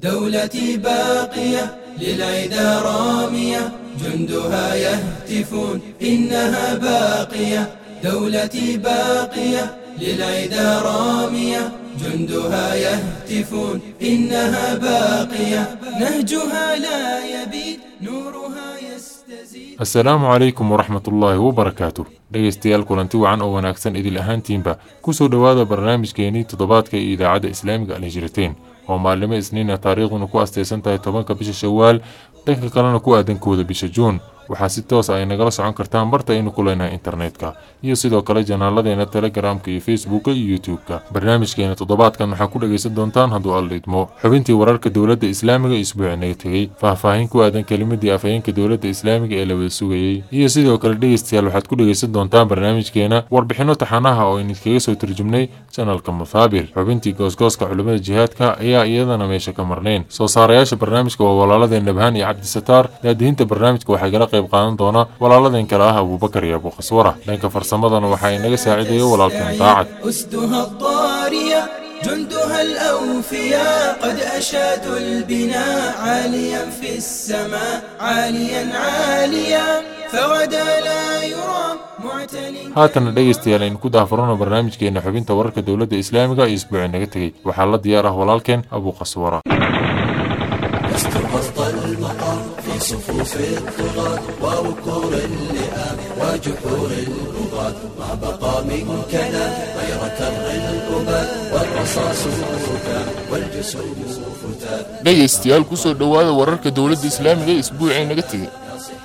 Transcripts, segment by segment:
دولتي باقية للعدى رامية جندها يهتفون إنها باقية. دولتي باقية للعدى رامية جندها يهتفون إنها باقية. نهجها لا يبيد نورها يستزيد. السلام عليكم ورحمة الله وبركاته. dhegeystay kulanti wacan oo wanaagsan idil تيمبا. ku soo برنامج barnaamijkeenii toddobaadka ee idaacadda islaamiga al hijrateyn oo maalimo isniina taariikhduna ku astaysan tahay tobanka bisha shawaal dhanka kalena ku aadankooda bisha juun waxaa si toos ay nagala socon kartaan barta aynu ku leenahay internetka iyo sidoo kale janaalladeena telegramka iyo facebooka iyo youtube-ka. Barnaamijkeena toddobaadkan waxaa ku dhegaysan doontaan hadduu alla idmo xubintii wararka dowladda islaamiga isbuuci naga tegey. Faahfaahin ku aadan kelimadii afhayeenka dowladda islaamiga ee la wada sugayey iyo sidoo kale dhegaystayaal waxaad ku dhegaysan doontaan barnaamijkeena warbixinno taxanaha oo idinkaga soo turjumnay janalka muthaabil xubintii goosgooska culimmada jihaadka ayaa iyadana meesha ka marnayn. Soo saarayaasha barnaamijka waa walaaladeen nabhaan iyo cabdisataar daadihinta barnaamijka waxay gala qayb qaadan doona walaaladeen kale ah abuubakar iyo abuukhaswara dhanka farsamadana waxaa inaga saacidayo walaalkeen daacad جندها الأوفياء قد أشادوا البناء عاليا في السماء عاليا عاليا فغدا لا يرى معتلي haatana dhegaystayaal aynu ku daafurano barnaamijkeena xubinta wararka dowladda islaamiga iyo isbuuci naga tegey waxaa la diyaar ah walaalkeen abuukhaswara لست وسط المقام في صفوف الطغاة ووقور اللئام وجحور البغاة ما بقى من كلام غير كر الأباد والرصاص فتان والجسوم فتان dhegaystayaal kusoo dhowaada wararka dowladda islaamiga ee isbuucii naga tegey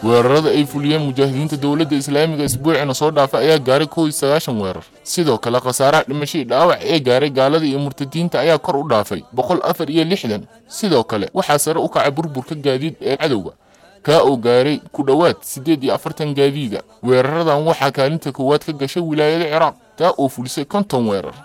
weerarada ay fuliyeen mujaahidiinta dowladda islaamiga isbuucina soo dhaafa ayaa gaaray kow iyo sagaashan weerar. Sidoo kale khasaaraha dhimashadii dhaawac ee gaaray gaalada iyo murtadiinta ayaa kor u dhaafay boqol afar iyo lixdan. Sidoo kale waxaa sare u kacay burburka gaadiid ee cadowga kaa oo gaaray ku dhowaad siddeed iyo afartan gaadiida. Weeraradan waxaa kaalinta koowaad ka gashay wilaayada ciraaq taa oo fulisay konton weerar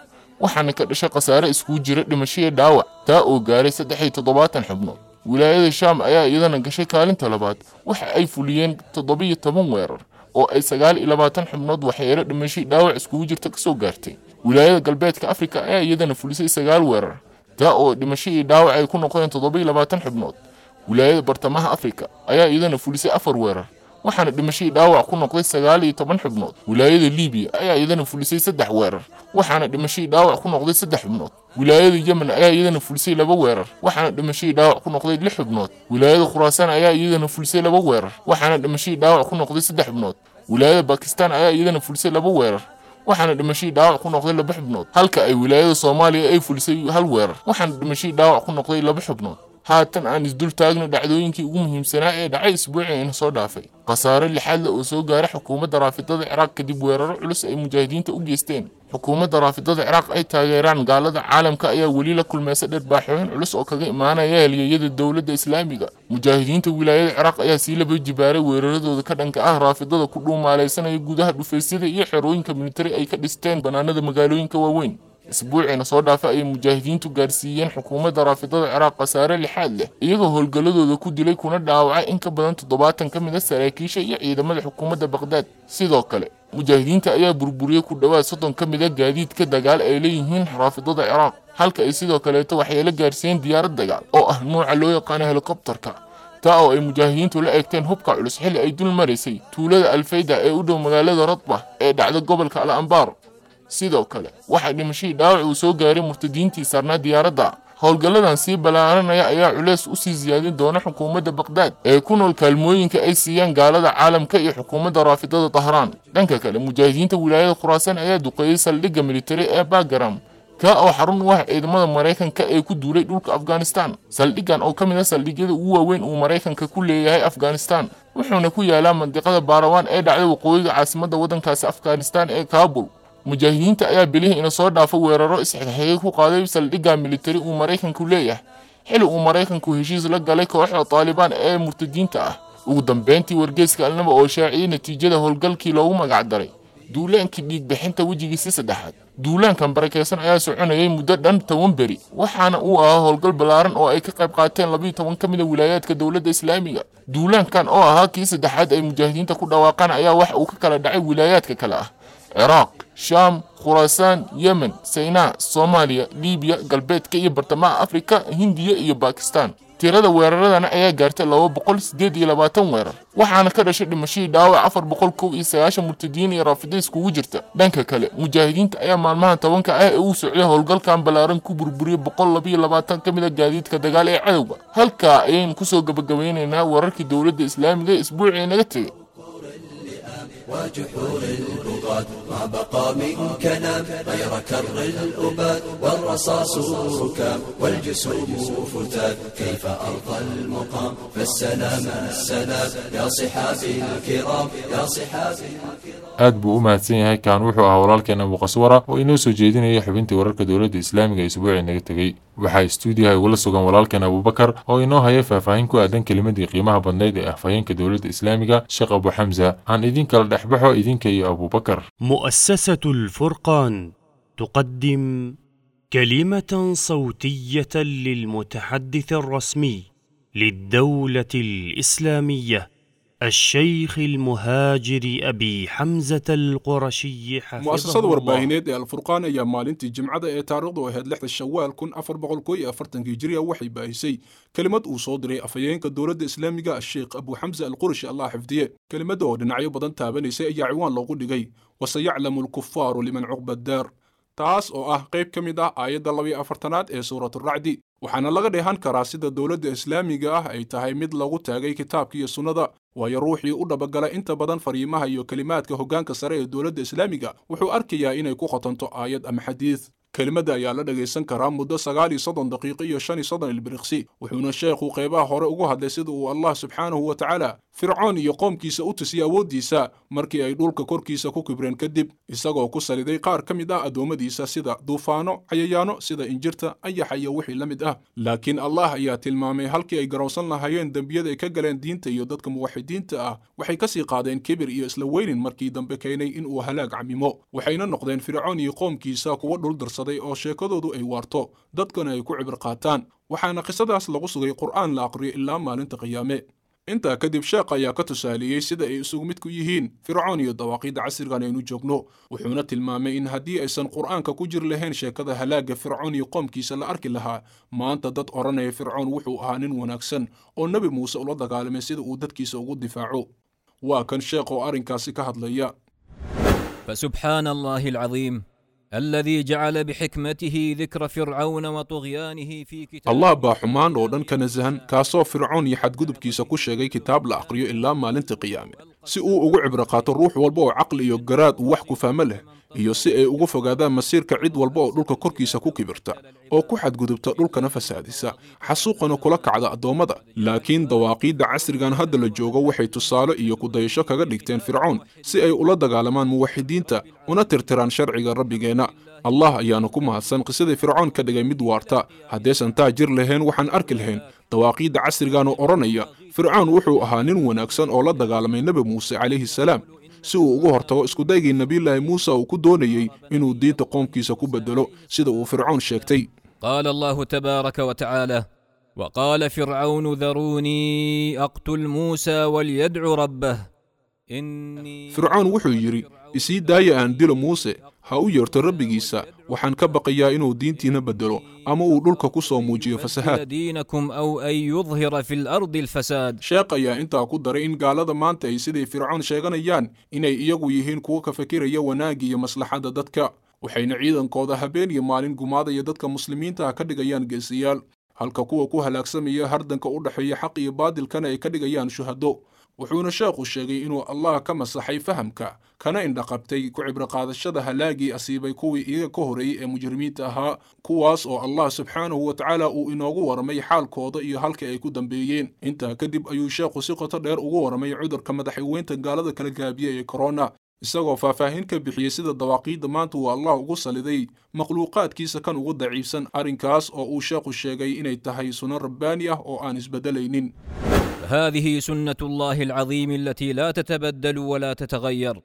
waxaana ka dhashay khasaare iskugu jira dhimashadii dhaawac taa oo gaaray saddex iyo toddobaatan xubnood wilaayada shaam ayaa iyadana gashay kaalinta labaad waxa ay fuliyeen toddobiyo toban weerar oo ay sagaal iyo labaatan xubnood waxyeelo dhimashay dhaawac iskugu jirta ka soo gaartay. Wilaayada galbeedka afrika ayaa iyadana fulisay sagaal weerar taa oo dhimasho iyo dhaawac ay ku noqdeen toddoba iyo labaatan xubnood. Wilaayada bartamaha afrika ayaa iyadana fulisay afar weerar waxaana dhimashadii dhaawac ku noqday sagaal iyo toban xubnood. Wilaayada libiya ayaa iyadana fulisay saddex weerar waxaana dhimashadii dhaawac ku noqday saddex xubnood. Wilaayada yemen ayaa iyadana fulisay laba weerar waxaana dhimashadii dhaawac ku noqday lix xubnood. Wilaayada khuraasaan ayaa iyadana fulisay laba weerar waxaana dhimashadii dhaawac ku noqday saddex xubnood. Wilaayada bakistan ayaa iyadana fulisay laba weerar waxaana dhimashadii dhaawac ku noqday laba xubnood. Halka ay wilaayada soomaaliya ay fulisay hal weerar waxaana dhimashadii dhaawac ku noqday laba xubnood haatan aan isdul taagno dhacdooyinkii ugu muhiimsanaa ee dhacay isbuuciina soo dhaafay. Khasaare lixaadle oo soo gaaray xukuumadda raafidada ciraaq kadib weeraro culus ay mujaahidiinta u geysteen. Xukuumadda raafidada ciraaq ay taageeraan gaalada caalamka ayaa weli la kulmaysa dharbaaxooyin culus oo kaga imaanaya halyeeyada dowladda islaamiga. Mujaahidiinta wilaayada ciraaq ayaa sii laba jibaaray weeraradooda ka dhanka ah raafidada ku dhuumaalaysanaya gudaha dhufaysyada iyo xerooyinka militari ay ka dhisteen banaanada magaalooyinka waaweyn isbuuciina soo dhaafa ayay mujaahidiintu gaarsiiyeen xukuumadda raafidada ciraaq khasaare lixaad leh iyagoo howlgalladooda ku dilay kuna dhaawacay in ka badan toddobaatan ka mid a saraakiisha iyo ciidamada xukuumadda baqdaad. Sidoo kale mujaahidiinta ayaa burburiyey ku dhowaad soddon ka mid a gaadiidka dagaal ay leeyihiin raafidada ciraaq halka ay sidoo kaleeto waxyeelo gaarsiiyeen diyaarad dagaal oo ah nuuca loo yaqaano helikobtarka taa oo ay mujaahidiintu la eegteen hubka culus xilli ay dul maraysay tuulada alfayda ee u dhow magaalada radba ee dhacda gobolka al ambaar sidoo kale waxaa dhimashadii dhaawac uu soo gaaray murtadiintii saarnaa diyaaradda. Howlgalladan sii ballaaranaya ayaa culeys u sii siyaadin doona xukuumadda baqdaad ee ku nool kaalmooyinka ay siiyaan gaalada caalamka iyo xukuumadda raafidada tahraan. Dhanka kale mujaahidiinta wilaayada khuraasaan ayaa duqeeyey saldhigga militari ee bagaram kaa oo xarun u ah ciidamada maraykanka ee ku duulay dhulka afghanistan. Saldhiggan oo ka mid ah saldhigyada ugu waaweyn uu maraykanka ku leeyahay afghanistan wuxuuna ku yaalaa mandiqada baarawan ee dhacday waqooyiga caasimadda waddankaasi afghanistan ee kaabul mujaahidiinta ayaa bilihii ina soo dhaafo weeraro isxigxigay ku qaaday saldhigga militari uu maraykanku leeyahay. Xili uu maraykanku heshiis la galay kooxda taalibaan ee murtadiinta ah. Ugu dambeyntii wargeeska alnaba oo shaaciyey natiijada howlgalkii loogu magacdaray duulaankii dhiigbixinta wejigiisi saddexaad. Duulaankan barakeysan ayaa soconayay muddo dhan toban beri waxaana uu ahaa howlgal ballaaran oo ay ka qayb qaateen labiyo toban ka mid a wilaayaadka dowladda islaamiga. Duulaankan oo ahaa kii saddexaad ay mujaahidiinta ku dhawaaqaan ayaa waxa uu ka kala dhacay wilaayaadka kale ah ciraaq shaam khuraasaan yemen saynaa soomaaliya liibiya galbeedka iyo bartamaha afrika hindiya iyo bakistan tirada weeraradana ayaa gaartay laba boqol siddeed iyo labaatan weerar waxaana ka dhashay dhimashadii dhaawac afar boqol kow iyo sagaashan murtadiin iyo raafidiis kugu jirta. Dhanka kale mujaahidiinta ayaa maalmaha tobanka ah ee uu socday howlgalkan ballaaran ku burburiyey boqol labiyo labaatan ka mid a gaadiidka dagaal ee cadowga. Halkaa ayaynu ku soo gabagabeynaynaa wararkii dowladda islaamiga ee isbuucii naga tegey وجحور البغاة ما بقى من كلام غير كر الأباد والرصاص ركام والجسوم فتات كيف أرضى المقام فالسلام السلام يا صحابي الكرام يا صحابي aad buu u mahadsan yahay kaan wuxuu ahaa walaalkeena abuqaswara oo inoo soo jeedinaya xubintii wararka dowladda islaamiga ee isbuucii naga tegey waxaa istuudiyaha igula sugan walaalkeen abubakar oo inoo haya faahfaahin ku aadan kelimadii qiimaha badnayd ee afhayeenka dowladda islaamiga sheekh abu xamsa aan idin kala dhexbaxo idinka iyo abubakar مؤسسة الفرقان تقدم كلمة صوتية للمتحدث الرسمي للدولة الإسلامية الشيخ المهاجر أبي حمزة القرشي حفظه مؤسسة ورباهينيد الفرقان يا مالين تجمع ذا إيتارغ دو هاد لحظة الشوال كون أفر بغل كوي أفر تنجيجريا وحي باهيسي. كلمة أصودري أفيين كدورة إسلامية الشيخ أبو حمزة القرشي الله حفظيه كلمة دو دنعيو بدن تابني سي أي عوان لغو ديجي وسيعلم الكفار لمن عقب الدار. تاس أو أه قيب كميدا آية دلوي أفرتنات إي سورة الرعدي waxaana laga dheehan karaa sida dowladda islaamiga ah ay tahay mid lagu taagay kitaabka iyo sunnada waayo ruuxii u dhabagala inta badan fariimaha iyo kelimaadka hoggaanka sare ee dowladda islaamiga wuxuu arkayaa inay ku khotanto aayad ama xadiid كلمدا يا لدغي سنكا رامودا سغالي صدن دقيقي شاني صدن البرخسي. وحنا الشيخ وقيبا هور اوغوها ديسدو الله سبحانه وتعالى. فرعون يقوم كيس اوتسيا وديسا مركي أي دولكا كور كيس كوكي برين كدب. اساغو كوسالي دي قار كمدا ادوما ديسا سيدا دوفانو عيانو سيدا إنجرتا أي حي وحي لمدا أه. لكن الله يا تلمامي هلكي أي غروسن لهاين دمبيد اي كغلين دينتا يو ددك موحدين تا أه. وحي كسي قادين كبر اي اسلوين مركي دمبكيني إن أو هلاك عميمو. وحينا نقدين فرعون يقوم كيسا كو دول درس darsaday oo sheekadoodu ay waarto dadkana ay ku cibir qaataan waxaana qisadaas lagu sugay qur'aan la aqriyo ilaa maalinta qiyaame intaa kadib sheekh ayaa ka tusaaleeyey sida ay isugu mid ku yihiin fircoon iyo dawaaqiidda casrigan aynu joogno wuxuuna tilmaamay in haddii aysan qur'aanka ku jir lahayn sheekada halaagga fircoon iyo qoomkiisa la arki lahaa maanta dad odhanaya fircoon wuxuu ahaa nin wanaagsan oo nebi muuse ula dagaalamay sida uu dadkiisa ugu difaaco waa kan sheekh oo arrinkaasi ka hadlaya فسبحان الله العظيم الذي جعل بحكمته ذكر فرعون وطغيانه في كتابه الله با رودن كنزهن كاسو فرعون يحد قدب كيسا كو كتاب لا الا مالنت قيامه si uu ugu cibro qaato ruux walba oo caqli iyo garaad uu wax ku fahmo leh iyo si ay ugu fogaadaan masiirka cid walba oo dhulka korkiisa ku kibirta oo ku xadgudubta dhulkana fasaadisa xasuuqana kula kacda addoommada. Laakiin dawaaqiidda casrigan hadda la joogo waxay tusaale iyo kudayasho kaga dhigteen fircoon si ay ula dagaalamaan muwaxidiinta una tirtiraan sharciga rabbigeenna الله أيانو كما هسان قصيدة فرعون كدقى مدوارتا هديسان تاجر لهين وحن أرك لهين. تواقيد عسرقانو أورانيا. فرعون وحو أهانين ونكسان أولاد دجال من نبي موسى عليه السلام. سو وغهر تو اسكو النبي الله موسى وكو دونيي. إنو دين تقوم كيس كوب الدلو سيدو وفرعون شاكتي. قال الله تبارك وتعالى وقال فرعون ذروني أقتل موسى وليدعو ربه. Fircoon wuxuu yidhi isii daaya aan dilo muuse ha u yeerto rabbigiisa waxaan ka baqayaa inuu diintiina bedelo ama uu dhulka ku soo muujiyo fasahaad دينكم أو أن يظهر في الأرض الفساد sheekh ayaa intaa ku daray in gaalada maanta ay siday fircoon sheeganayaan inay iyagu yihiin kuwo ka fikiraya wanaagga iyo maslaxadda dadka waxayna ciidankooda habeen iyo maalin gumaadaya dadka muslimiinta ah ka dhigayaan geesiyaal halka kuwa ku halaagsamaya hardanka u dhexeeya xaq iyo baadilkana ay ka dhigayaan shuhado wuxuuna sheekhu sheegay inuu allah ka masaxay fahamka kana indhaqabtay ku cibraqaadashada halaagii asiibay kuwii iyaga ka horeeyey ee mujrimiinta ahaa kuwaas oo allah subxaanahu wa tacaala uu inoogu waramay xaalkooda iyo halkii ay ku dambeeyeen intaa kadib ayuu sheekhu si qoto dheer ugu waramay cudurka madaxweynta gaalada kala gaabiya ee korona isagoo faahfaahin ka bixiyey sida dawaaqiidda maanta uu allah ugu saliday makhluuqaadkiisa kan ugu daciifsan arrinkaas oo uu sheekhu sheegay inay tahay sunan rabbaani ah oo aan isbedelaynin هذه سنة الله العظيم التي لا تتبدل ولا تتغير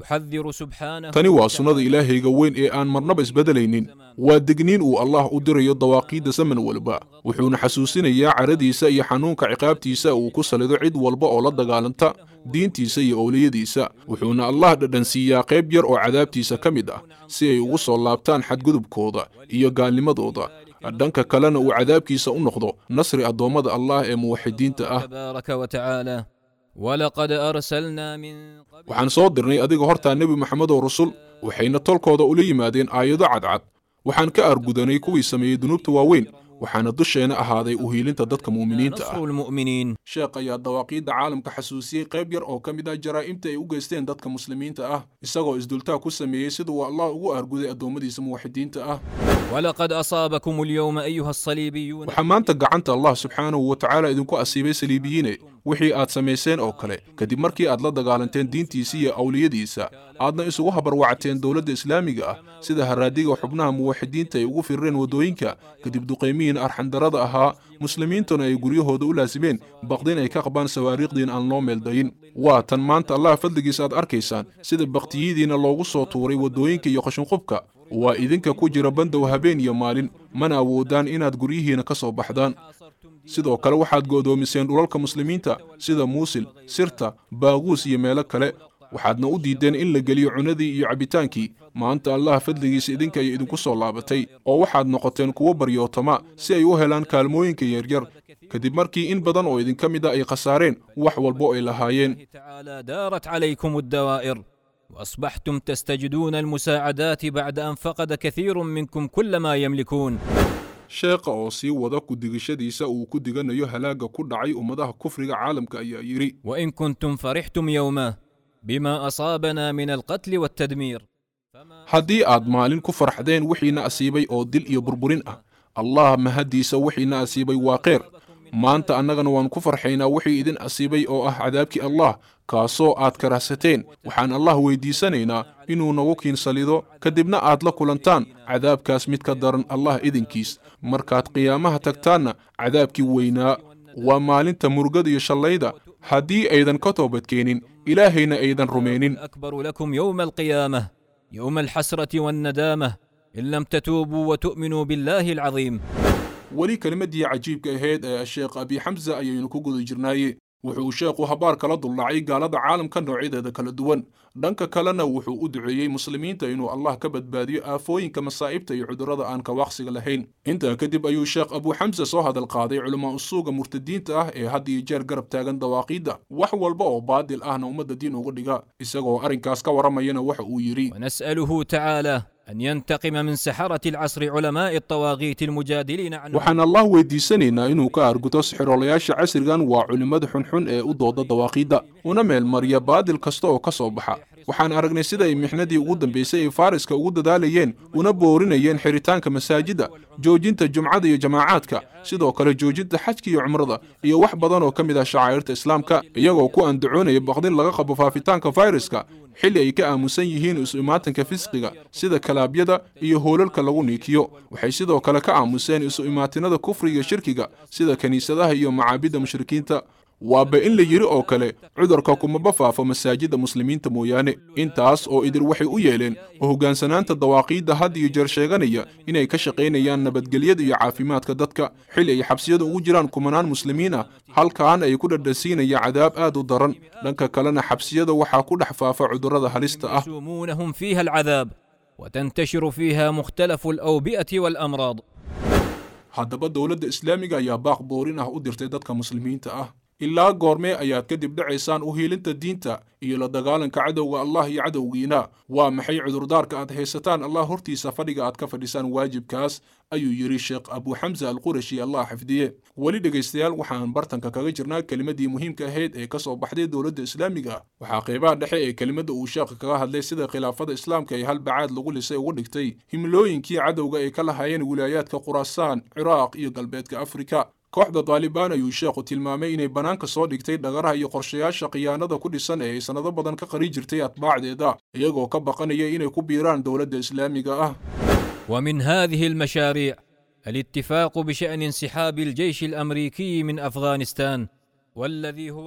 يحذر سبحانه tani waa sunnada ilaahayga weyn ee aan marnaba isbeddelaynin waa digniin uu allah u dirayo dawaaqiidda zaman walba wuxuuna xasuusinayaa caradiisa iyo xanuunka ciqaabtiisa uu ku salido cid walba oo la dagaalanta diintiisa iyo owliyadiisa wuxuuna allah dhadhansiiyaa qayb yar oo cadaabtiisa ka mid ah si ay ugu soo laabtaan xadgudubkooda iyo gaalnimadooda Dhanka kalena uu cadaabkiisa u noqdo nasri addoommada allah ee muwaxidiinta ah تبارك وتعالى ولقد أرسلنا من waxaan soo dirnay adiga hortaa nebi maxamed oo rasul waxayna tolkooda ula yimaadeen aayado cadcad waxaan ka argudanay kuwii sameeyey dunuubta waaweyn وحان الدشينا أهادي أهيل انت دادك مؤمنين تا نصر المؤمنين. شاقيا الدواقي دا عالم كحسوسي قيب أو كمي دا جرائم تا يوغيستين دادك مسلمين تا أه إزدلتا كسامي يسدو الله أغو أرقو دي أدوم سمو وحدين تا ولقد أصابكم اليوم أيها الصليبيون. وحمان تقعان الله سبحانه وتعالى إذنكو أصيبي سليبيين. Wixii aad samayseen oo kale. Kadib markii aad la dagaalanteen diintiisa iyo awliyadiisa aadna isugu habarwacteen dowladda islaamiga ah sida haraadiga xubnaha muwaxidiinta ay ugu firreen waddooyinka. Kadib duqaymihiin arxandarada ahaa muslimiintuna ay guryahooda u laasimeen baqdin ay ka qabaan sawaariikhdiin aan loo meeldayin. Waa tan maanta allah fadligiisa aad arkaysaan sida baktiyadiina loogu soo tuuray waddooyinka iyo qashinqubka waa idinka ku jira bandow habeen iyo maalin. Mana awoodaan inaad guryihiina ka soo baxdaan. Sidoo kale waxaad go'doomiseen dhulalka muslimiinta sida muusil sirta baaquus iyo meelo kale. Waxaadna u diideen in la geliyo cunadii iyo cabbitaankii maanta allah fadligiisa idinka ay idinku soo laabatay oo waxaad noqoteen kuwo baryootama si ay u helaan kaalmooyinka yaryar kadib markii in badan oo idinka mid a ay khasaareen wax walbo ay lahaayeen وأصبحتم تستجدون المساعدات بعد أن فقد كثير منكم كل ما يملكون. شيخ أوسي ودك دغشدي سأو كدغن يو هلاغا كدعي أمدها كفر عالم كأي وإن كنتم فرحتم يوما بما أصابنا من القتل والتدمير. هدي آد مالين كفر حدين وحينا أسيبي أو دل يبربرين أه. الله مهدي سوحينا أسيبي واقير. Maanta annagana waan ku farxaynaa wixii idin asiibay oo ah cadaabkii allah kaasoo aad karahsateen waxaan allah weydiisanaynaa inuu nagu kiinsalido kadibna aad la kulantaan cadaabkaas mid ka daran allah idinkiis markaad qiyaamaha tagtaanna cadaabkii weynaa waa maalinta murugada iyo shallayda haddii aydan ka toobadkeenin ilaahayna aydan القيامة يوم الحسرة والندامة إن لم تتوبوا وتؤمنوا بالله العظيم ولي كلمة دي عجيب كهيد الشيق أبي حمزة أي نكوغو جرناي وحو الشيق وهبار كلا ضلعي قال عالم كان نعيد هذا كلا دوان كلنا وحو أدعي مسلمين تينو الله كبد بادي آفوين كمصائب تي عدر هذا آن كواقسي لهين انت كدب أي الشيق أبو حمزة صو هذا القاضي علماء السوق مرتدين تاه إيه هدي جار قرب تاغن دواقيدا وحو البو بادي الآهن أمد وغلقا إساقو أرنكاس كورما ينا وحو يري ونسأله تعالى أن ينتقم من سحرة العصر علماء الطواغيت المجادلين عنه وحن الله ويدي سنينا إنه كارغتو سحر الياش عصر غان وعلمات حنحن اي ودو دواقيدا ونمي المريا بادل كستو كصوبحا waxaan aragnay sida ay mixnadii ugu dambaysay ay faariska ugu dadaalayeen una boorinayeen xiritaanka masaajidda joojinta jumcada iyo jamaacaadka sidoo kale joojinta xajka iyo cumrada iyo wax badan oo ka mid ah shacaa'irta islaamka iyagoo ku andacoonaya baqdin laga qabo faafitaanka fayraska xilli ay ka aamusan yihiin isu imaatanka fisqiga sida kalaabyada iyo hoolalka lagu niikiyo. Waxay sidoo kale ka aamuseen isu imaatinada kufriga shirkiga sida kiniisadaha iyo macaabidda mushrikiinta waaba in la yidhi oo kale cudurka kumaba faafo masaajidda muslimiinta mooyaane intaas oo idil waxay u yeeleen oo hoggaansanaanta dawaaqiidda had iyo jeer sheeganaya inay ka shaqaynayaan nabadgelyada iyo caafimaadka dadka xilli ay xabsiyada ugu jiraan kumanaan muslimiin ah halkaan ay ku dhadhasiinaya cadaab aad u daran dhanka kalena xabsiyada waxaa ku dhex faafa cudurrada halista ah يسومونهم فيها العذاب وتنتشر فيها مختلف الأوبئة والأمراض haddaba dowladda islaamiga ayaa baaq boorin ah u dirtay dadka muslimiinta ah ilaa goormee ayaad kadib dhacaysaan u hiilinta diinta iyo la dagaalanka cadowga allah iyo cadowgiina waa maxay cudurdaarka aad haysataan allah hortiisa fadhiga aad ka fadhisaan waajibkaas ayuu yidhi sheekh abu xamsa alqurashi allah xifdiye weli dhegaystayaal waxaan bartanka kaga jirnaa kelimadii muhiimka ahayd ee ka soo baxday dowladda islaamiga waxaa qeybaha dhexe ee kelimadda uu sheekha kaga hadlay sida khilaafada islaamka ee hal bacaad lagu lisay uga dhigtay himlooyinkii cadowga ay ka lahaayeen wilaayaadka khuraasaan ciraaq iyo galbeedka afrika كوحدة طالبان يوشاق تلمامين بنانك صادق تيد لغرها يقرشياش قيانة كل سنة سنضبطن كقريجر تيات بعد إذا يغو كبقان يأين كبيران دولة إسلامية ومن هذه المشاريع الاتفاق بشأن انسحاب الجيش الأمريكي من أفغانستان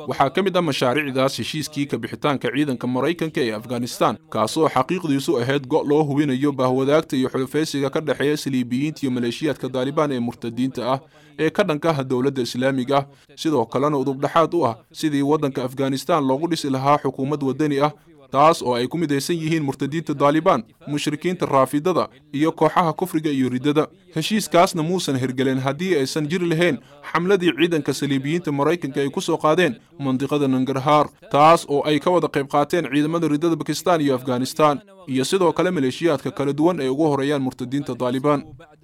waxaa ka mid ah mashaariicdaas heshiiskii ka bixitaanka ciidanka maraykanka ee afghanistan kaasoo xaqiiqdiisu ahayd go' loo hubinayo bahwadaagta iyo xulufaysiga ka dhexeeya saliibiyiinta iyo maleeshiyaadka daalibaan ee murtadiinta ah ee ka dhanka ah dowladda islaamiga ah sidoo kalena udubdhaxaad u ah sidii waddanka afghanistan loogu dhisi lahaa xukuumad waddani ah taas oo ay ku midaysan yihiin murtadiinta daalibaan mushrikiinta raafidada iyo kooxaha kufriga iyo riddada. Heshiiskaasna muusan hirgelin haddii aysan jiri lahayn xamladii ciidanka saliibiyiinta maraykanka ay ku soo qaadeen mandiqada nangarhaar taas oo ay ka wada qayb qaateen ciidamada riddada bakistan iyo afghanistan iyo sidoo kale maleeshiyaadka kala duwan ay ugu horeeyaan murtadiinta daalibaan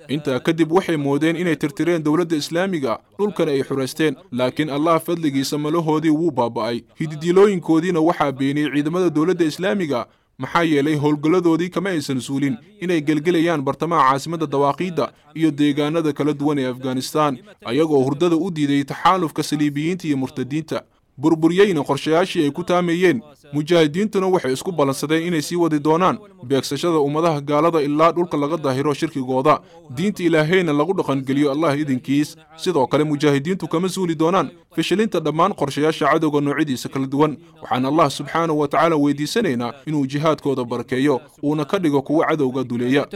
intaa kadib waxay moodeen inay tirtireen dowladda islaamiga dhulkan ay xuraysteen laakiin allah fadligiisa malahoodii wuu baaba'ay. Hididiilooyinkoodiina waxaa beeniyey ciidamada dowladda islaamiga maxaa yeelay howlgalladoodii kama aysan suulin. Inay gelgelayaan bartamaha caasimadda dawaaqiidda iyo deegaanada kala duwan ee afghanistan ayagoo hurdada u diiday taxaalufka saliibiyiinta iyo murtadiinta burburyeyna qorshayaashii ay ku taameeyeen. Mujaahidiintuna waxay isku ballansadeen inay sii wadi doonaan. Beegsashada ummadaha gaalada ilaa dhulka laga daahiro shirkigooda. Diinta ilaahayna lagu dhaqangeliyo allah idinkiis. Sidoo kale mujaahidiintu kama suuli doonaan. Fishilinta dhammaan qorshayaasha cadowga noocyadiisa kala duwan. Waxaan allah subxaanahu wa tacaala weydiisanaynaa inuu jihaadkooda barakeeyo uuna ka dhigo kuwa cadowga duleeya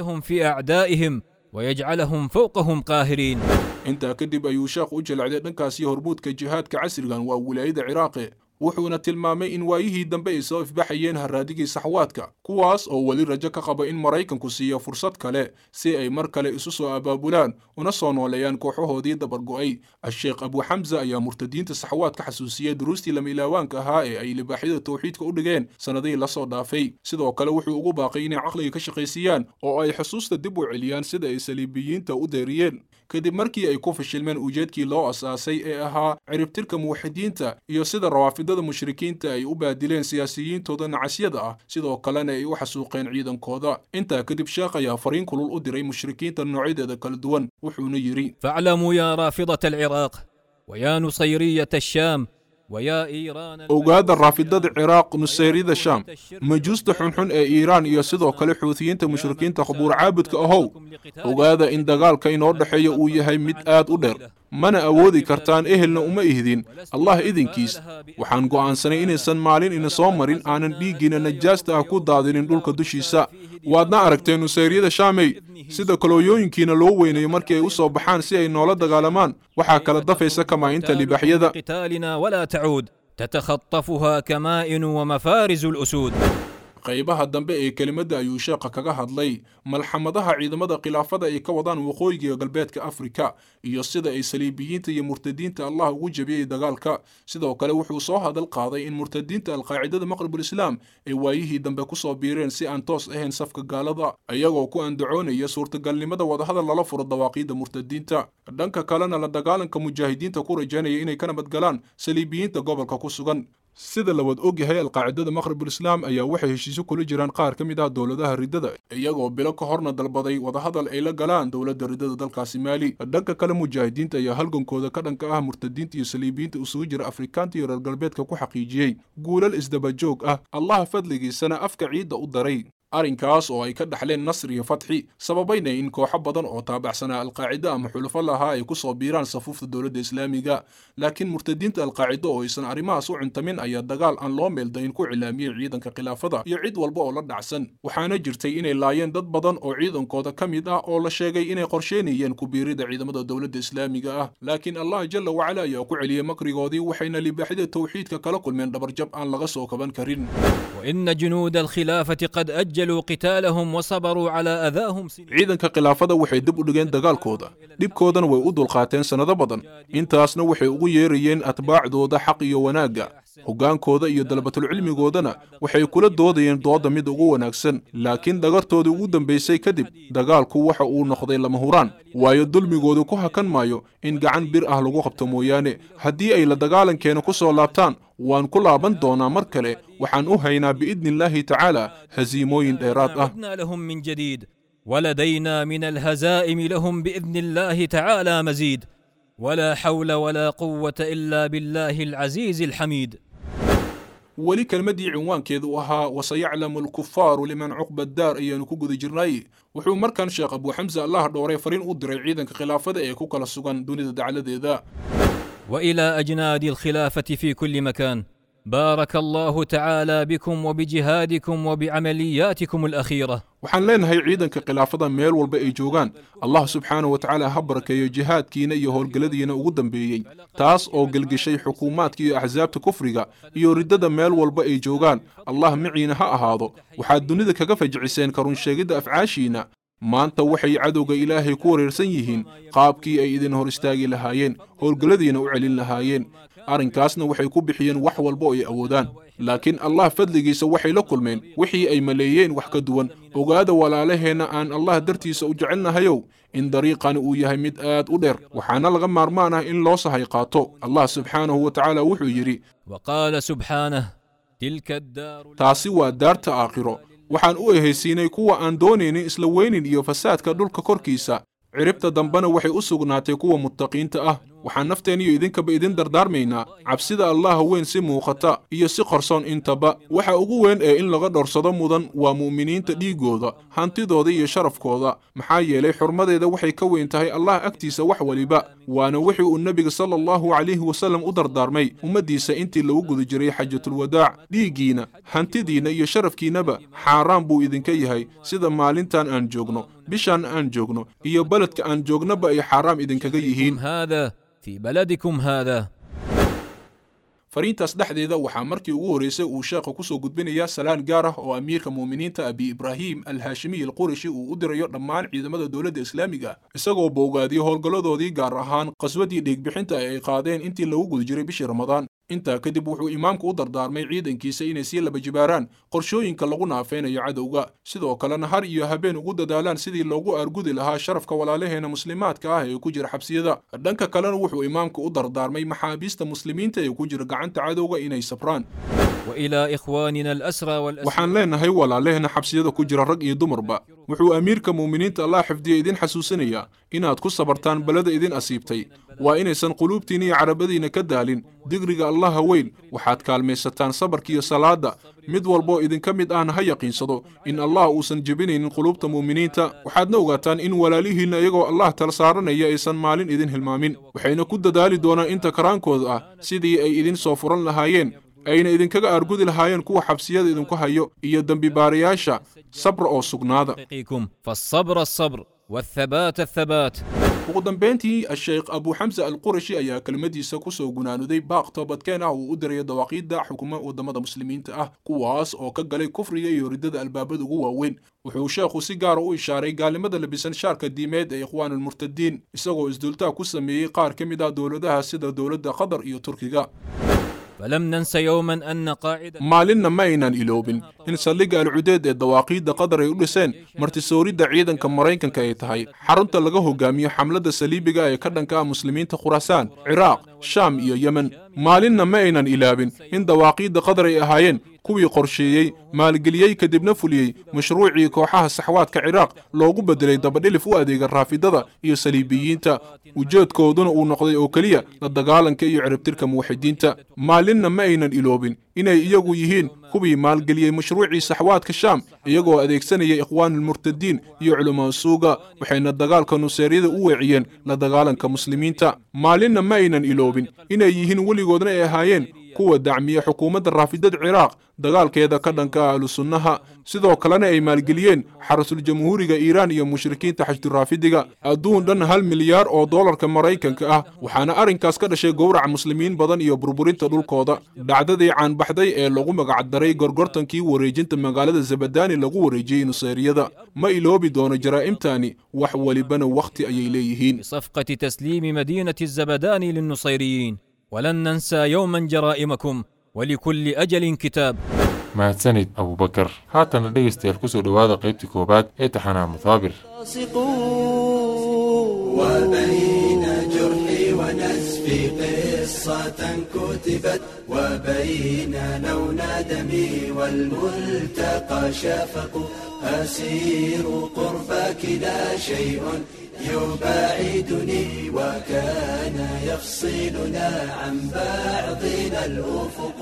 intaa kadib ayuu sheekh u jalacday dhankaasi hormuudka jihaadka casrigan waa wilaayada ciraaqe وحونا تلمامي إن وايهي دنبئي في بحيين هرادقي سحواتك كواس أو ولي رجاك قبا إن مرايكن كسية فرصتك لي سي أي مركة لإسوسو أبابولان ونصونو ليان كوحوهو دي دبرقو أي الشيق أبو حمزة أي مرتدين تسحواتك حسوسية دروستي لم إلاوان كهائي أي لباحيدة توحيدك أردقين سندي لصو دافي سيد وكلا وحو أغو باقيين عقلي كشقيسيان أو أي حسوس تدبو عليان سيد أي سليبيين تأوديريين كدي مركي أي كوفش المن أجيدكي لو أساسي أها عرب تلك موحدين تا يو الروافد rawaafidada mushrikiinta ay u baadileen siyaasiyiintooda nacasyada ah sidoo kalena ay u xasuuqeen ciidankooda intaa kadib sheekh ayaa fariin kulul u diray mushrikiinta noocyadeeda kala duwan wuxuuna yidhi فاعلموا يا رافضة العراق ويا نصيرية الشام ogaada raafidada ciraaq nusayryada shaam majuusta xunxun ee iiraan iyo sidoo kale xuutiyiinta mushrikiinta qubuur caabudka ahow ogaada in dagaalka inoo dhexeeya uu yahay mid aad u dheer mana awoodi kartaan ehelna uma ihdin allah idinkiis waxaan go'aansanay inaysan maalin ina soo marin aanan dhiiggiina najaasta ah ku daadinin dhulka dushiisa waadna aragteen nusayryada shaamey sida kalooyooyinkiina loo weynayo markii ay u soo baxaan si ay noola dagaalamaan waxaa kala dafaysa kamaainta libaaxyada qaybaha dambe ee kelimadda ayuu sheekha kaga hadlay malxamadaha ciidamada khilaafada ay ka wadaan waqooyiga galbeedka afrika iyo sida ay saliibiyiinta iyo murtadiinta allah ugu jebiyey dagaalka sidoo kale wuxuu soo hadal qaaday in murtadiinta alqaacidada maqribulislaam ay waayihii dambe kusoo biireen si aan toos ahayn safka gaalada iyagoo ku andacoonaya suurtagalnimada wadahadal lala furo dawaaqiidda murtadiinta dhanka kalena la dagaalanka mujaahidiinta ku rajaynaya inay ka nabadgalaan saliibiyiinta gobolka ku sugan sida lawad ogyahay alqaacidada maqribulislaam ayaa waxay heshiisyo kula jiraan qaar ka mid ah dowladaha riddada iyagoo bilo ka horna dalbaday wadahadal ay la galaan dowladda riddada dalkaasi maali. Dhanka kale mujaahidiinta ayaa halgankooda ka dhanka ah murtadiinta iyo saliibiyiinta isugu jira afrikaanta iyo reer galbeedka ku xaqiijiyey. Guulal isdabajoog ah allaha fadligiisana afka ciidda u daray arrinkaas oo ay ka dhaxleen nasr iyo fatxi sababayna in kooxo badan oo taabacsanaa alqaacida ama xulufo lahaa ay ku soo biiraan safuufta dowladda islaamiga laakiin murtadiinta alqaacido oo aysan arrimahaas u cuntamin ayaa dagaal aan loo meeldayn ku cilaamiyey ciidanka khilaafada iyo cid walba oo la dhacsan waxaana jirtay inay laayeen dad badan oo ciidankooda ka mid ah oo la sheegay inay qorsheynayeen ku biirida ciidamada dowladda islaamiga ah laakiin allah jalla wacala ayaa ku celiyey makrigoodii waxayna libaaxida tawxiidka kala kulmeen dhabarjab aan laga soo kaban karin وإن جنود الخلافة قد سجلوا قتالهم وصبروا على أذاهم عيدن كقلافة وحي دب لغين دقال كودا. دب كودا وي أدو القاتين سندبضا انتاسنا وحي أغيريين أتباع دودا حقي وناقا هجان كودا يدل بطل علمي غودانا وحي كولا دودا ين دودا ميدوغو ونكسن لكن دغر تودي ودن بيسي كدب دغال كو وحا أو نخضي لمهوران ويو دلمي غودو كوها كان مايو ان غعان بير اهلوغو خبتمو ياني هدي اي لدغالا كينو كسو لابتان وان كلا بندونا مركلي وحان اوهينا بإذن الله تعالى هزيموين ايراد آه لهم من جديد ولدينا من الهزائم لهم بإذن الله تعالى مزيد ولا حول ولا قوة إلا بالله العزيز الحميد ولكلمتي عنوان كيدو أها وسيعلم الكفار لمن عقب الدار إيا نكوكو ذي جرناي وحو مركان شاق أبو حمزة الله دوري فرين أدري عيدا كخلافة إيا كوكا لسوغان دوني دعالة ذا وإلى أجناد الخلافة في كل مكان. بارك الله تعالى بكم وبجهادكم وبعملياتكم الاخيره waxaan leenahay ciidanka khilaafada meel walba ay joogaan allah subxaana wa tacaala ha barakeeyo jihaadkiina iyo howlgalladiina ugu dambeeyey taas oo gelgeshay xukuumaadka iyo axsaabta kufriga iyo riddada meel walba ay joogaan allah maciina ha ahaado waxaad dunida kaga fajciseen karunsheegidda afcaashiinna maanta waxay cadowga ilaahay ku wareersan yihiin qaabkii ay idin hor istaagi lahaayeen howlgalladiina u celin lahaayeen arrinkaasna waxay ku bixiyeen wax walba oo ay awoodaan laakiin allah fadligiisa waxay la kulmeen wixii ay maleeyeen wax ka duwan ogaada walaalaheenna aan allah dartiisa u jecelnahayow in dariiqani uu yahay mid aad u dheer waxaana laga maarmaan ah in loo sahay qaato allah subxaanahu wa tacaala wuxuu yidhi وقال سبحانه تلك الدار taasi waa daarta aakhiro waxaan u ehaysiinay kuwa aan doonaynin isla weynin iyo fasaadka dhulka korkiisa ciribta dambena waxay u sugnaatay kuwa muttaqiinta ah. Waxaan nafteeniyo idinkaba idin dardaarmaynaa cabsida allaha weyn si muuqata iyo si qarsoon intaba. Waxa ugu weyn ee in laga dhorsado mudan waa mu'miniinta dhiiggooda hantidooda iyo sharafkooda. Maxaa yeelay xurmadeeda waxay ka weyn tahay allah agtiisa wax weliba waana wixii uu nebiga sala allahu calayhi wasallam u dardaarmay ummaddiisa intii lagu guda jiray xajatulwadaac dhiiggiina hantidiinna iyo sharafkiinnaba xaaraan buu idinka yahay sida maalintan aan joogno بشان أن جوغنو. إيو بلدك أن جوغنو بأي حرام إذن كغيهين هذا في بلدكم هذا. فرينتاس دحدي ذا وحامركي ووريسي وشاق كسو قدبيني يا سلان جارة وأمير مؤمنين أبي إبراهيم الهاشمي القرشي وقدر يرد مان عيد مدى دولة إسلامية إساقو بوغادي هول قلودو دي قارهان قسودي ديك بحنتا إيقادين إنتي لو قد جري بشي رمضان. Intaa kadib wuxuu imaamku u dardaarmay ciidankiisa inay sii laba jibaaraan qorshooyinka lagu naafeynayo cadowga sidoo kalena har iyo habeen ugu dadaalaan sidii loogu aargudi lahaa sharafka walaalaheena muslimaadka ah ee ku jira xabsiyada dhanka kalena wuxuu imaamku u dardaarmay maxaabiista muslimiinta ee ku jira gacanta cadowga inay sabraan والى اخواننا الاسرى والاسرى waxaan leenahay walaalaheena xabsiyada ku jira rag iyo dumarba wuxuu amiirka muuminiinta allah xifdiya idin xasuusinayaa inaad ku sabartaan balada idin asiibtay waa inaysan quluubtiina iyo carabadiinna ka daalin. Digriga allaha weyn waxaad kaalmaysataan sabarkiiyo salaadda. Mid walboo idinka mid ahna ha yaqiinsado. In allah uusan jebinaynin quluubta mu'miniinta waxaadna ogaataan in walaalihiinna iyagoo allah tala saaranaya aysan maalin idin hilmaamin. Waxayna ku dadaali doonaan inta karaankooda ah sidii ay idin soo furan lahaayeen. Ayna idinkaga argudi lahaayeen kuwa xabsiyada idinku hayo iyo dembibaarayaasha sabra oo sugnaada. والثبات الثبات. وقدم بنتي الشيخ أبو حمزة القرشي أيا كلمة دي ساكو سوغنانو دي باق طابت كان أو أدري دواقيد دا حكومة ودمد مسلمين تأه قواس أو كقالي كفرية يريدد البابد قوة وين. وحو شاخو سيقار أو إشاري قال مدى لبسان شاركة ديميد أي إخوان المرتدين. إساقو إزدولتا كسامي قار كميدا دولدها سيدا دولدا قدر إيو تركيقا falam nansa maalinna ma aynan iloobin in saldhigga alcudeed ee dawaaqiidda qadar ay u dhiseen martisooridda ciidanka maraykanka ay tahay xarunta laga hogaamiyo xamladda saliibiga ee ka dhanka ah muslimiinta khurasaan ciraaq shaam iyo yemen maalinna ma aynan ilaabin. In dawaaqiidda qatar ay ahaayeen kuwii qorsheeyey maalgeliyey kadibna fuliyey mashruucii kooxaha saxwaadka ciraaq loogu bedelay dabadhilif u adeega raafidada iyo saliibiyiinta. Ujeedkooduna uu noqday oo keliya la dagaalanka iyo ciribtirka muwaxidiinta maalinna ma aynan iloobin inay iyagu yihiin kuwii maalgeliyey mashruucii saxwaadka shaam iyagoo adeegsanaya ikhwaanulmurtadiin iyo culamaa suuga waxayna dagaalka nuseeryada u weeciyeen la dagaalanka muslimiinta. Maalinna ma aynan iloobin. Inay yihiin weligoodna ay ahaayeen kuwa dacmiya xukuumadda raafidada ciraaq dagaalkeeda ka dhanka ah ahlusunnaha. Sidoo kalena ay maalgeliyeen xarasul-jamhuuriga iiraan iyo mushrikiinta xashduraafidiga adduun dhan hal milyaar oo doolarka maraykanka ah waxaana arrinkaas ka dhashay gowraca muslimiin badan iyo burburinta dhulkooda. Dhacdadii caanbaxday ee lagu magacdaray gorgortankii wareejinta magaalada zabadani lagu wareejiyey nuseyriyada ma iloobi doono jaraa'imtani wax welibana wakhti ayay leeyihiin ولن ننسى يوما جرائمكم ولكل أجل كتاب. mahadsanid abubakar haatana dhegaystayaal kusoo dhowaada qaybtii koowaad ee taxanaa muthaabir وبين جرحي ونزفي قصة كتبت وبين لون دمي والملتقى شفق أسير قربك لا شيء. يباعدني وكان يفصلنا عن بعضنا الأفق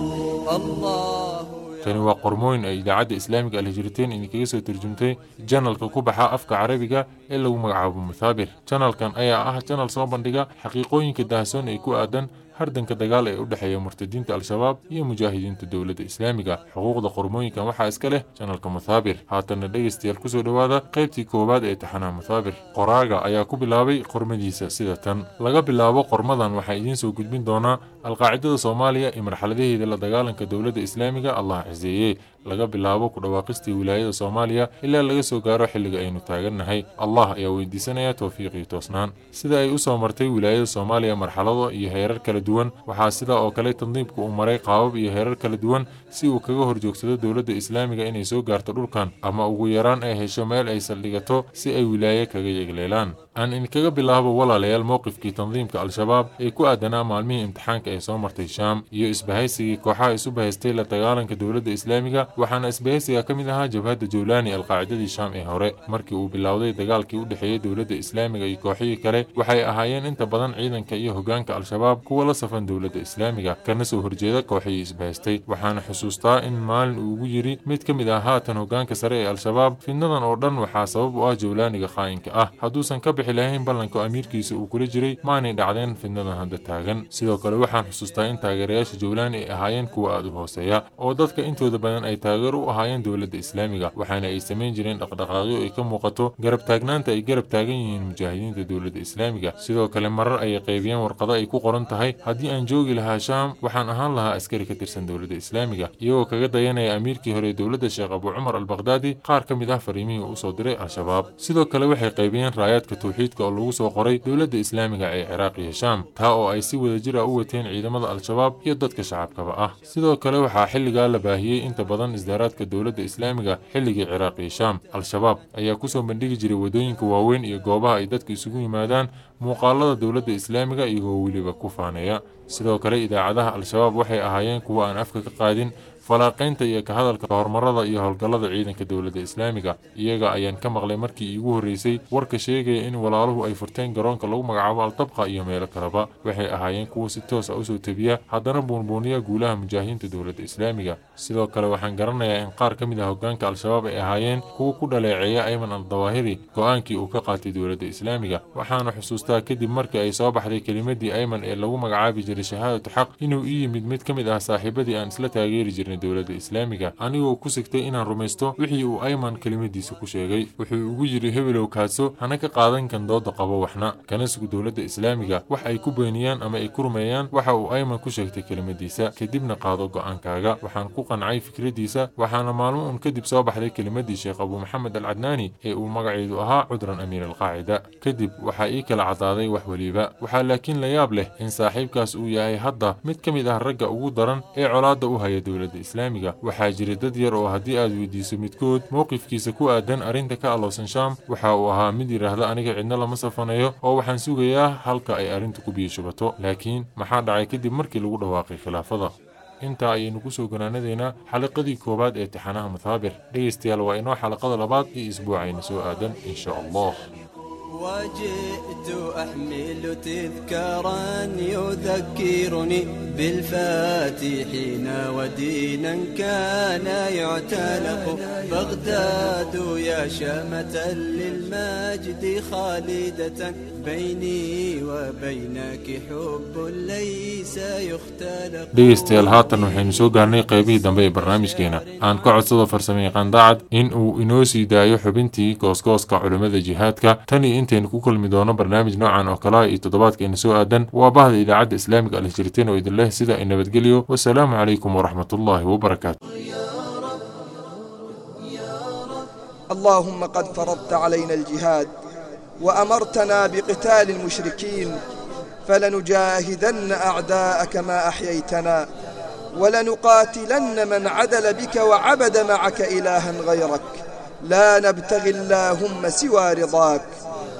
الله tani waa qormooyin ay idaacadda islaamiga alhijrateen idinkaga soo turjumtay janalka ku baxa afka carabiga ee lagu magacaabo muthaabir janalkan ayaa ah janal soo bandhiga xaqiiqooyinka daahsoon ee ku aadan hardanka dagaal ee u dhexeeya murtadiinta al-shabaab iyo mujaahidiinta dowladda islaamiga xuquuqda qormooyinkan waxaa iska leh janalka muthaabir haatanna dhegaystayaal ku soo dhowaada qaybtii koowaad ee taxanaha muthaabir qoraaga ayaa ku bilaabay qormadiisa sida tan. Laga bilaabo qormadan waxaa idiin soo gudbin doonaa alqaacidada soomaaliya iyo marxaladaheeda la dagaalanka dowladda islaamiga allah ciseeye laga bilaabo ku dhawaaqistii wilaayada soomaaliya ilaa laga soo gaaro xilliga aynu taagannahay allah ayaa weydiisanaya towfiiq iyo toosnaan. Sida ay u soo martay wilaayada soomaaliya marxalado iyo heerar kala duwan waxaa sidaa oo kale tandiibku uu maray qaabab iyo heerar kala duwan si uu kaga horjoogsado dowladda islaamiga inay soo gaarto dhulkan ama ugu yaraan ay hesho meel ay saldhigato si ay wilaaye kaga yegleelaan imtixaanka ee soo martay shaam iyo isbahaysigii kooxaha isu bahaystay la dagaalanka dowladda islaamiga waxaana isbahaysiga ka mid ahaa jabhadda jowlaani alqaacidadii shaam ee hore markii uu bilowday dagaalkii u dhexeeyey dowladda islaamiga iyo kooxihii kale waxay ahaayeen inta badan ciidanka iyo hoggaanka al-shabaab kuwa la safan dowladda islaamiga kana soo horjeeda kooxihii isbahaystay waxaana xusuustaa in maalin uu ugu yidhi mid ka mid ah haatan hoggaanka sare ee al-shabaab fidnadan oo dhan waxaa sabab u ah jowlaaniga khaa'inka ah hadduusan ka bixi lahayn ballanka amiirkiisa uu kula jiray maanay dhacdeen fidnadan hadda taagan. Sidoo kale waxaan xusuustaa in taageerayaasha jowlaani ay ahaayeen kuwa aad u hooseeya oo dadka intooda badan ay taageero u ahaayeen dowladda islaamiga waxaana ay samayn jireen dhaqdhaqaaqyo ay ka muuqato garab taagnaanta ay garab taagan yihiin mujaahidiinta dowladda islaamiga. Sidoo kale marar ayay qaybiyeen warqado ay ku qoran tahay haddii aan joogi lahaa shaam waxaan ahaan lahaa askari ka tirsan dowladda islaamiga. Iyagoo kaga dayanaya amiirkii hore dowladda sheekh abu cumar albakhdadi qaar ka mid ah fariimihii uu u soo diray al-shabaab. Sidoo kale waxay qaybiyeen raayaadka tawxiidka oo lagu soo qoray dowladda islaamiga ee ciraaq iyo shaam taa oo ay si wada jir ah u wateen ciidamada al-shabaab iyo dadka shacabkaba ah. Sidoo kale waxaa xilligaa la baahiyey inta badan isdaaraadka dowladda islaamiga xilligii ciraaq iyo shaam. Al-shabaab ayaa ku soo bandhigi jiray waddooyinka waaweyn iyo goobaha ay dadku isugu yimaadaan muuqaalada dowladda islaamiga iyagoo weliba ku faaneeya. Sidoo kale idaacadaha al-shabaab waxay ahaayeen kuwa aan afka ka qaadin falaaqaynta iyo ka hadalka horumarada iyo howlgallada ciidanka dowladda islaamiga iyaga ayaan ka maqlay markii iigu horreysay warka sheegaya in walaaluhu ay furteen garoonka lagu magacaabo altabqa iyo meelo kaleba waxay ahaayeen kuwa si toos ah u soo tebiya haddana buunbuuniya guulaha mujaahidiinta dowladda islaamiga. Sidoo kale waxaan garanayaa in qaar ka mid ah hoggaanka al-shabaab ay ahaayeen kuwa ku dhaleeceeya ayman al-dawaahiri go'aankii uu ka qaatay dowladda islaamiga. Waxaana xusuustaa kadib markii ay soo baxday kelimadii ayman ee lagu magacaabi jiray shahaadatu xaq inuu ii yimid mid ka mid ah saaxiibadii aan isla taageeri jirnay dowladda islaamiga anigoo ku sigtay inaan rumaysto wixii uu ayman kelimadiisa ku sheegay wuxuu ugu yidhi hebelow kaadso hana ka qaadan kan dooda qabo waxna kana sugu dowladda islaamiga wax ay ku beeniyaan ama ay ku rumeeyaan waxa uu ayman ku sheegtay kelimadiisa kadibna qaado go'aankaaga waxaan ku qancay fikradiisa waxaana maalmo un kadib soo baxday kelimadii sheekh abu maxamed alcadnaani ee uu magaceedu ahaa cudran amiir alqaacida kadib waxaa ii kala caddaaday wax weliba waxaa laakiin la yaab leh in saaxiibkaas uu yahay hadda mid ka mid ah ragga ugu daran ee colaadda u haya dowladda islaamiga. Waxaa jira dad yar oo haddii aad weydiiso midkood mowqifkiisa ku aadan arrinta ka alloosan shaam waxa uu ahaa mid yidhaahda aniga cidna lama safanayo oo waxaan sugayaa halka ay arrintu ku biyo shubato. Laakiin maxaa dhacay kadib markii lagu dhawaaqay khilaafada? Intaa ayaynu ku soo ganaanadaynaa xalaqadii koowaad ee tixanaha muthaabir dhegaystayaal waa inoo xalaqada labaad iyo isbuucayna soo aadan in sha allah وجئت أحمل تذكارا يذكرني بالفاتحين ودينا كان يعتلق بغداد يا شامة للمجد خالدة بيني وبينك حب ليس يختلق. ديست يالهاتا نحن سوغاني قيبي دنبي برنامج كينا. آن قعد صدفر سميقان داعد إن أو إنوسي دايو حبنتي كوسكوسك علمات جهاتك. تاني إن iyo intaynu ku kulmi doono barnaamij noocan oo kalaha iyo toddobaadkeena soo aadan waa bahda idaacadda islaamiga alhijriteen oo idin leh sida ay nabadgelyo wasalaamu calaykum waraxmatullaahi wabarakaatu اللهم قد فرضت علينا الجهاد وأمرتنا بقتال المشركين فلنجاهدن أعداءك ما أحييتنا ولنقاتلن من عدل بك وعبد معك إلها غيرك لا نبتغي اللهم سوى رضاك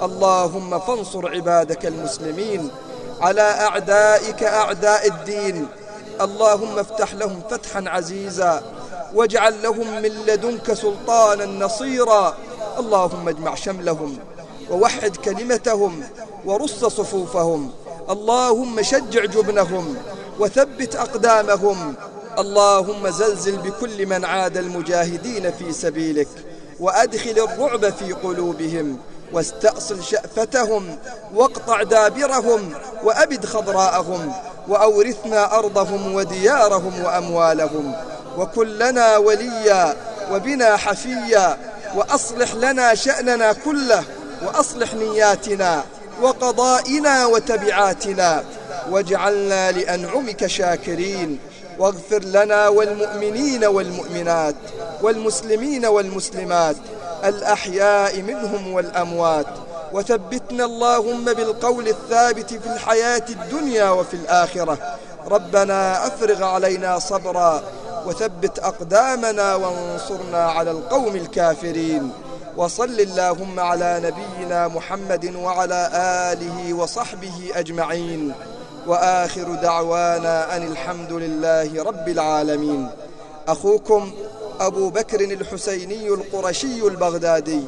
اللهم فانصر عبادك المسلمين على أعدائك أعداء الدين. اللهم افتح لهم فتحا عزيزا واجعل لهم من لدنك سلطانا نصيرا. اللهم اجمع شملهم ووحد كلمتهم ورص صفوفهم. اللهم شجع جبنهم وثبت أقدامهم. اللهم زلزل بكل من عاد المجاهدين في سبيلك وأدخل الرعب في قلوبهم. واستأصل شأفتهم واقطع دابرهم وأبد خضراءهم وأورثنا أرضهم وديارهم وأموالهم وكن لنا وليا وبنا حفيا وأصلح لنا شأننا كله وأصلح نياتنا وقضائنا وتبعاتنا واجعلنا لأنعمك شاكرين واغفر لنا والمؤمنين والمؤمنات والمسلمين والمسلمات الأحياء منهم والأموات. وثبتنا اللهم بالقول الثابت في الحياة الدنيا وفي الآخرة. ربنا أفرغ علينا صبرا وثبت أقدامنا وانصرنا على القوم الكافرين. وصل اللهم على نبينا محمد وعلى آله وصحبه أجمعين. وآخر دعوانا أن الحمد لله رب العالمين. أخوكم أبو بكر الحسيني القرشي البغدادي.